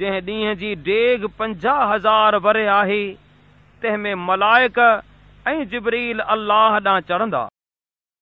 جنهن ڏينهن جي ڊيگ پنجاهه هزار وري آهي تنهن ۾۽ جبريل الله ڏانهن چڙهندا.